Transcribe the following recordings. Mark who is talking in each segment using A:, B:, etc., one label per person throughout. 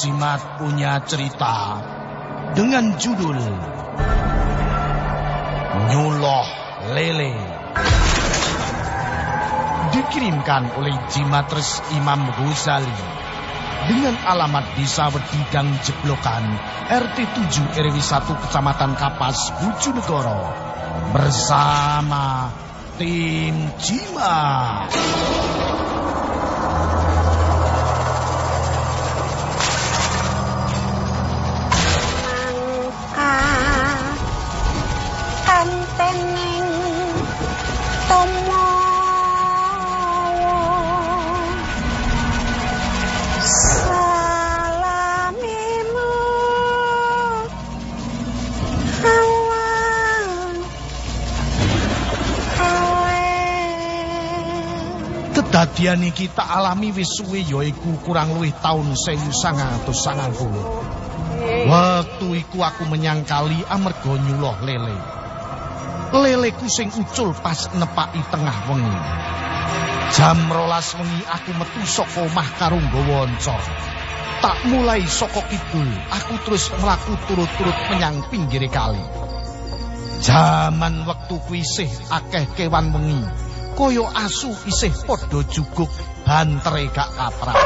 A: Jimat punya cerita dengan judul Nyuloh Lele. Dikirimkan oleh Jimatres Imam Ghazali dengan alamat Desa Wedidang Jeblokan, RT 7 RW 1 Kecamatan Kapas, Bojonegoro bersama tim Jimat. Kedadian iki tak alami wis suwe yaiku kurang luwih taun 1990. Waktu iku aku menyangkali amarga nyuloh lele. Leleku sing ucul pas nepaki tengah wengi. Jam rolas wengi aku metu saka omah karo nggawa Tak mulai saka kidul, aku terus mlaku turut-turut menyang pinggir kali. Jaman wektu kuwi akeh kewan wengi. Kaya asu isih padha juguk bantere gak kaprak.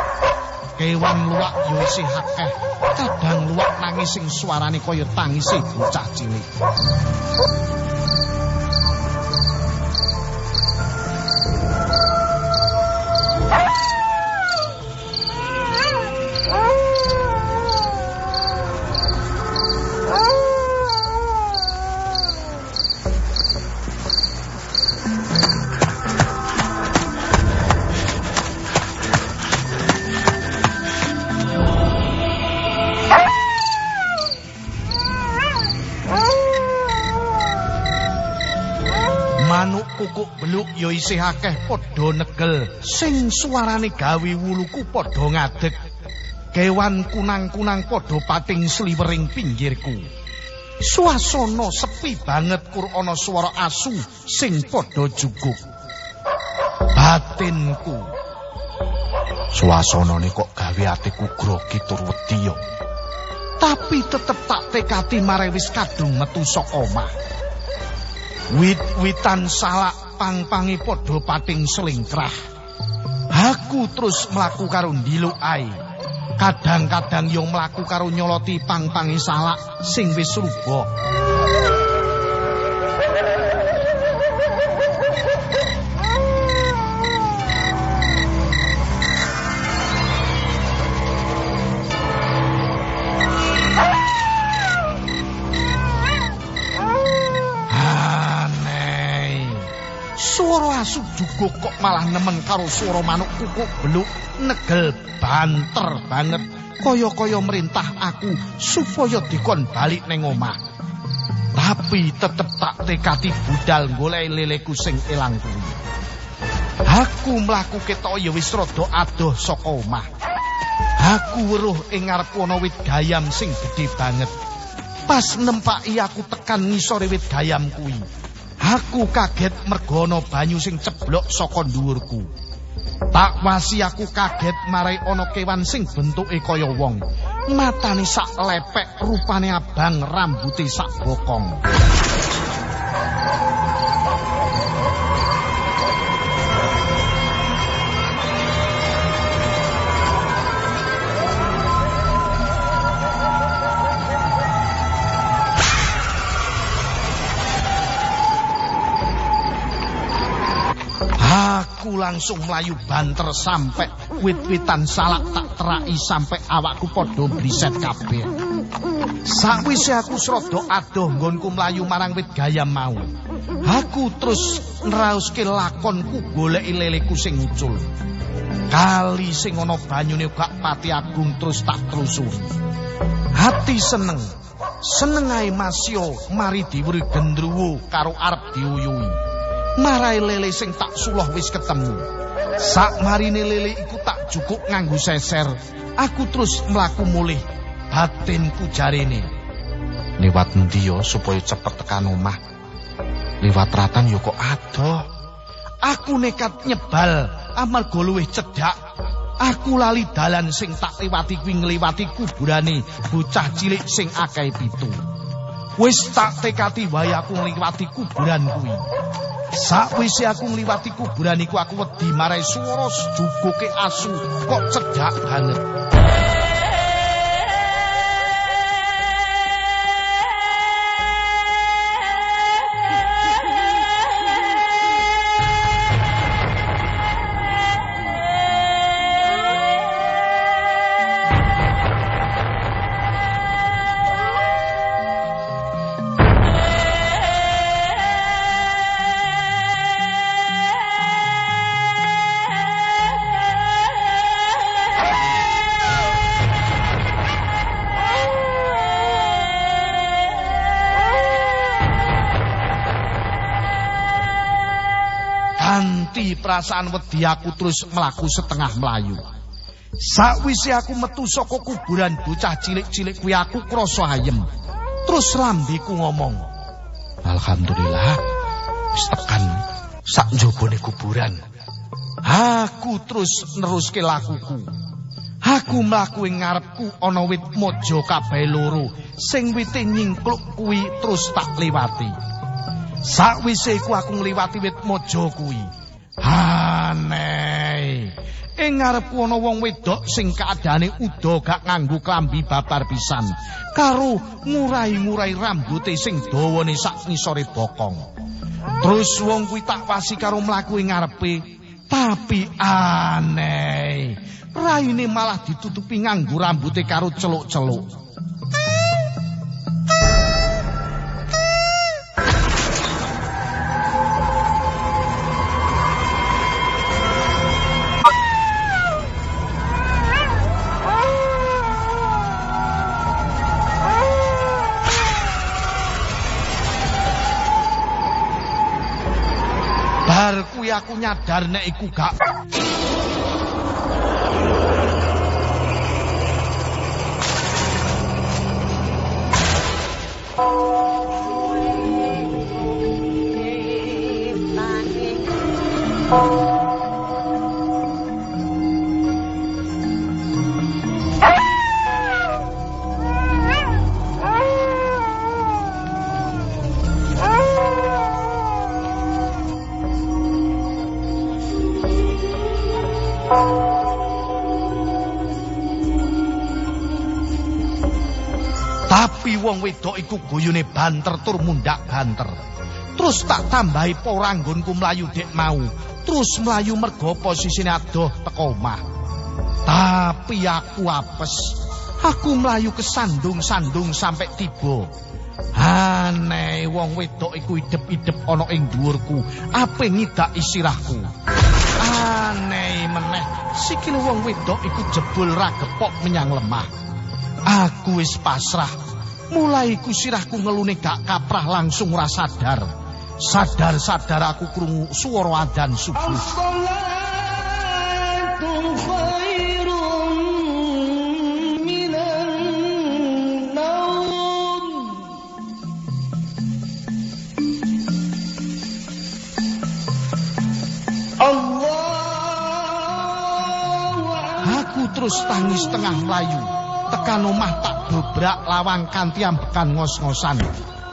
A: Kewan luwak yo isih akeh, kadang luwak nangis sing suarane kaya tangise bocah cilik. Beluk ya isih akeh padha negel. Sing suarane gawe wuluku padha ngadeg. Kewan kunang-kunang padha pating sliwering pinggirku. Suasana sepi banget kur ana swara asu sing padha juguk. Batinku. Suasanane kok gawe atiku grogi tur wedi tapi tetep tak tekati mare wis kadung metu saka omah. Wit-witan salak pang-pangi padha pating selingkrah. Aku terus mlaku karo ndiluk ae. Kadang-kadang yo mlaku karo nyoloti pang-pangi salak sing wis rubah. asu juga kok malah nemen karo suara manuk kukuk beluk. Negel banter banget. Kaya-kaya merintah aku supaya dikon balik neng omah. Tapi tetep tak tekati budal golek leleku sing ilang kuwi. Aku mlaku ketok ya wis rada adoh saka omah. Aku weruh ing ngarep ana wit gayam sing gedhe banget. Pas nempaki aku tekan ngisore wit gayam kuwi Aku kaget mergono banyu sing ceblok saka dhuwurku. Tak wasi aku kaget marai ana kewan sing bentuke kaya wong. Matane sak lepek, rupane abang, rambuté sak bokong. Aku langsung melayu banter sampai wit-witan salak tak terai sampai awakku podo briset kabeh. Sakwise aku serodo adoh nggonku melayu marang wit gayam mau. Aku terus nrauske lakonku golek leleku sing ucul. Kali sing ana banyune gak pati agung terus tak telusuri. Hati seneng. Seneng ae masyo mari diwuri gendruwo karo arep diuyuhi. Marai lele sing tak suloh wis ketemu. Sak marine lele iku tak cukup nganggu seser, aku terus melaku mulih batinku jarene. Liwat ndiyo supaya cepet tekan omah. Liwat ratan yo kok adoh. Aku nekat nyebal amarga luwih cedhak. aku lali dalan sing tak liwati kuwi ngliwati kuburane bocah cilik sing akeh pitu. Wis tak tekati wae aku ngliwati kuburan kuwi. Sakwise aku ngliwati kuburan iku aku wedi marai swara juguke asu kok cedhak banget. Ganti perasaan wedi aku terus melaku setengah melayu. Sakwise aku metu saka kuburan bocah cilik-cilik kuwi aku krasa ayem. Terus lambeku ngomong, "Alhamdulillah wis tekan sak njobone kuburan." Aku terus neruske lakuku. Aku mlaku ing ngarepku ana wit mojo kabeh loro sing wite nyingkluk kuwi terus tak liwati. Sakwise iku aku ngliwati wit mojo kuwi. Aneh. Ing ngarepku ana wong wedok sing kaadane uda gak nganggo klambi babar pisan karo ngurai-ngurai rambuté sing dawane sak ngisore bokong. Terus wong kuwi tak wasi karo mlaku ing ngarepe, tapi aneh. Raine malah ditutupi nganggo rambuté karo celuk-celuk. Aku nyadar nek iku gak wong wedok iku guyune banter tur mundak banter. Terus tak tambahi poranggonku mlayu dek mau. Terus mlayu mergo posisine adoh teko omah. Tapi aku apes. Aku mlayu kesandung-sandung sampai tiba. Aneh wong wedok iku idep-idep ana ing dhuwurku, ape ngidak isirahku. Aneh meneh, sikil wong wedok iku jebul ra gepok menyang lemah. Aku wis pasrah. Mulai kusirahku ngelunik gak kaprah langsung ora sadar. Sadar-sadar aku krungu suara adzan subuh. Aku terus tangis tengah melayu. Tekan omah tak dobrak lawang kanthi ambekan ngos-ngosan.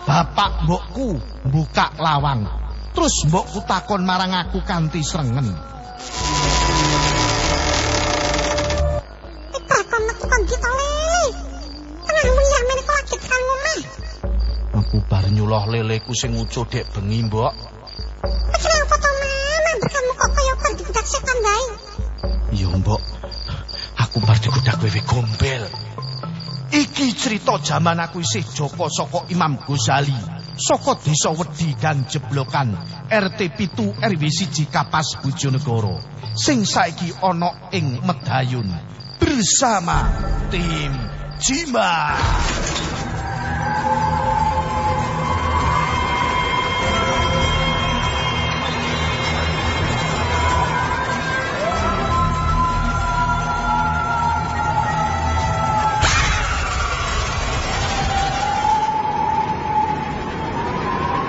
A: Bapak mbokku buka lawang. Terus mbokku takon marang aku kanthi srengen.
B: Takon metu kon kita lele. Tenang mulia menika lagi tekan omah.
A: Aku bar nyuloh leleku sing ucul dek bengi, Mbok.
B: Kenapa to mama kamu kok kaya bar digudak setan bae?
A: Iya, Mbok. Aku bar digudak wewe gombel. Iki cerita jaman aku isih Joko saka Imam Ghazali. Saka desa Wedi dan Jeblokan, RT pitu RW 1 Kapas Bojonegoro. Sing saiki ana ing Medayun bersama tim Jimat.